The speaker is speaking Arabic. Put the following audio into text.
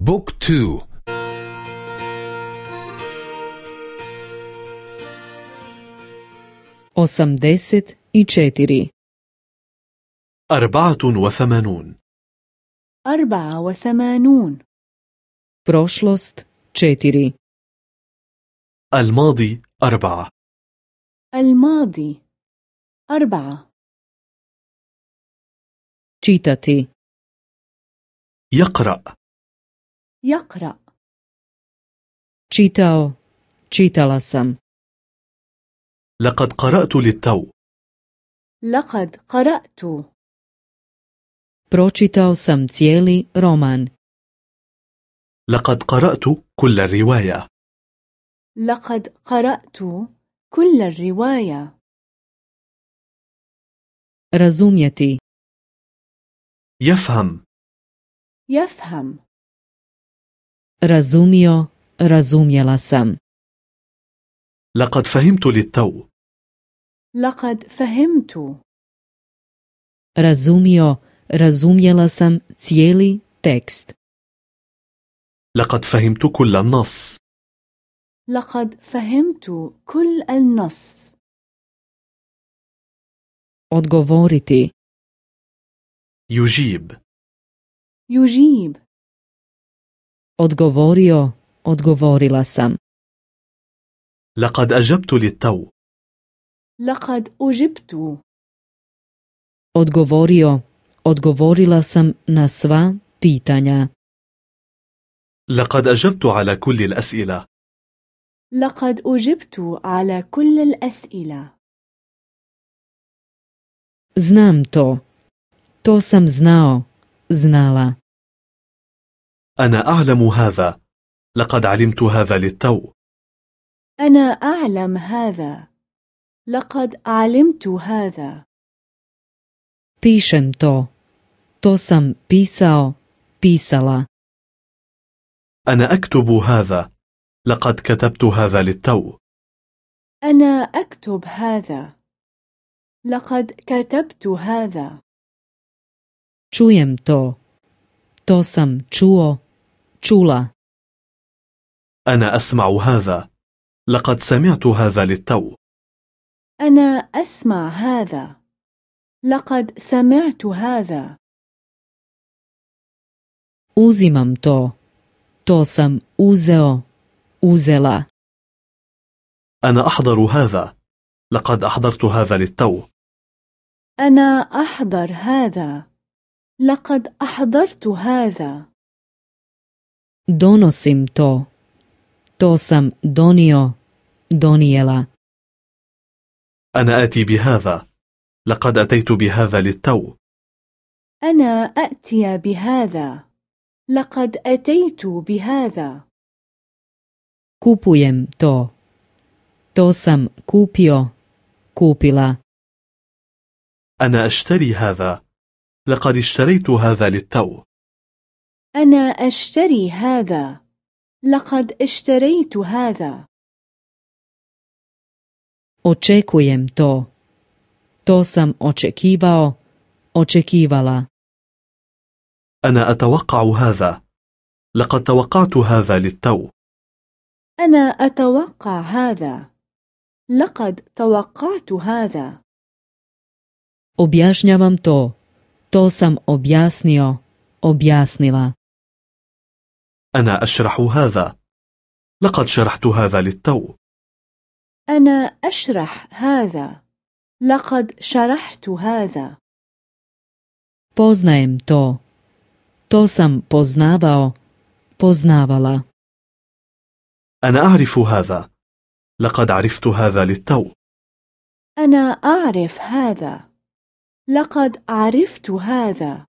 بوك تو osamdeset i četiri. أربعة وثمانون. أربعة وثمانون. Prošlost četiri. الماضي أربعة. الماضي أربعة. Čitati يقرأ. يقرأ. Čitao. Čitala sam. لقد قرأت للتو. لقد قرأت. Pročitao sam cijeli roman. لقد قرأت كل الرواية. لقد قرأت كل الرواية. Razumjeti. يفهم. يفهم. Razumio razumjela sam لقد فهمت للتو. لقد فهمت. Razumio razumjela sam cijeli tekst لقد فهمت كل النص. لقد فهمت كل النص. Odgovoriti. يجيب. يجيب. Odgovorio odgovorila sam لقد أجبت للتو لقد أجبت odgovorio odgovorila sam na sva pitanja لقد أجبت على كل الأسئلة لقد أجبت على كل الأسئلة znam to to sam znao znala أنا أعلم هذا. لقد علمت هذا للتو. أنا أعلم هذا. لقد علمت هذا. pišem to to sam pisao pisala أنا أكتب هذا. لقد كتبت هذا للتو. أنا أكتب هذا. لقد كتبت هذا. čujem to to sam čuo čula. أنا أسمع هذا. لقد سمعت هذا للتو. أنا أسمع هذا. لقد سمعت هذا. Uzimam to. To sam uzeo. Uzela. أنا أحضر هذا. لقد أحضرت هذا للتو. أنا أحضر هذا. لقد أحضرت هذا. Donosim to. To sam donio donijela. أنا آتي بهذا. لقد أتيت بهذا للتو. أنا أأتي بهذا. لقد أتيت بهذا. kupujem to to sam kupio kupila أنا أشتري هذا. لقد اشتريت هذا للتو. أنا أشتري هذا. لقد اشتريت هذا. Očekujem to. To sam očekivao očekivala. أنا أتوقع هذا. لقد توقعت هذا للتو. أنا أتوقع هذا. لقد توقعت هذا. Objašnjavam to. To sam objasnio objasnila. أنا أشرح هذا. لقد شرحت هذا للتو. أنا أشرح هذا. لقد شرحت هذا. Poznajem to. To sam poznavao. Poznavala. أنا أعرف هذا. لقد عرفت هذا للتو. أنا أعرف هذا. لقد عرفت هذا.